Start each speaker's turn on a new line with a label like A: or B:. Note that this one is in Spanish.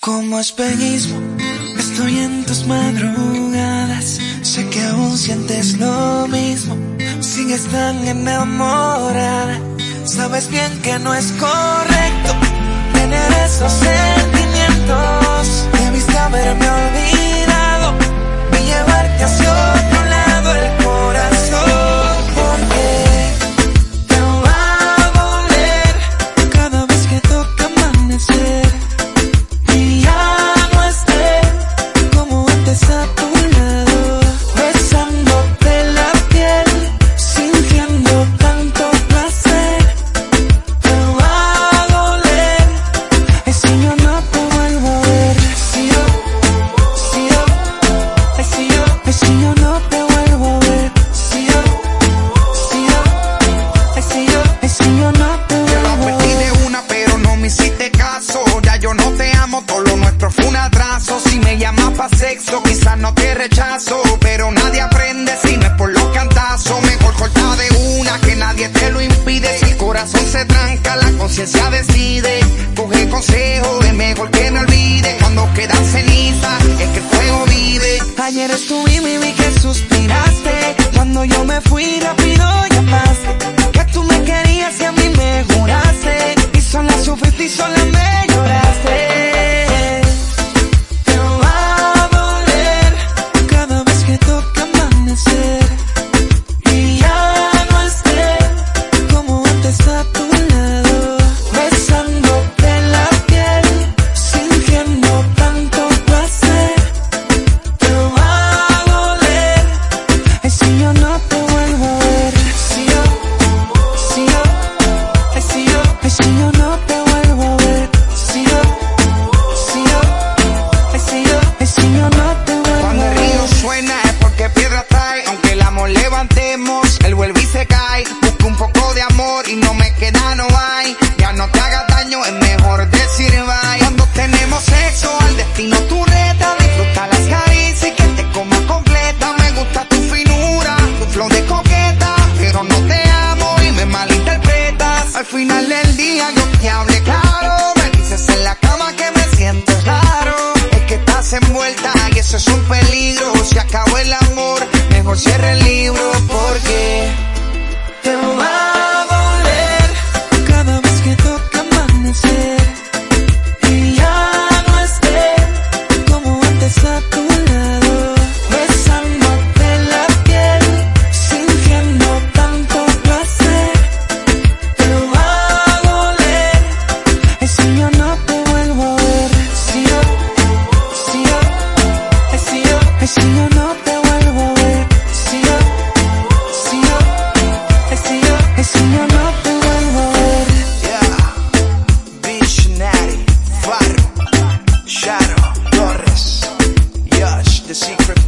A: Como espejismo, estoy en tus madrugadas. Sé que aún sientes lo mismo, sigues tan enamorada. Sabes bien que no es correcto.
B: quizás no te rechazo, pero nadie aprende si no es por los cantazos. Mejor corta de una que nadie te lo impide. Si el corazón se tranca, la conciencia decide. Coge consejo, es mejor que me olvide. Cuando quedan cenizas, es que el fuego vive.
A: Ayer estuve y vi que suspiraste. Cuando yo me fui rápido
B: malinterpretas. Al final del día yo te hablé claro. Me dices en la cama que me siento raro. Es que estás envuelta y eso es un peligro. Si acabó el amor, mejor cierre el libro. the secret